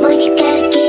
Мой теперь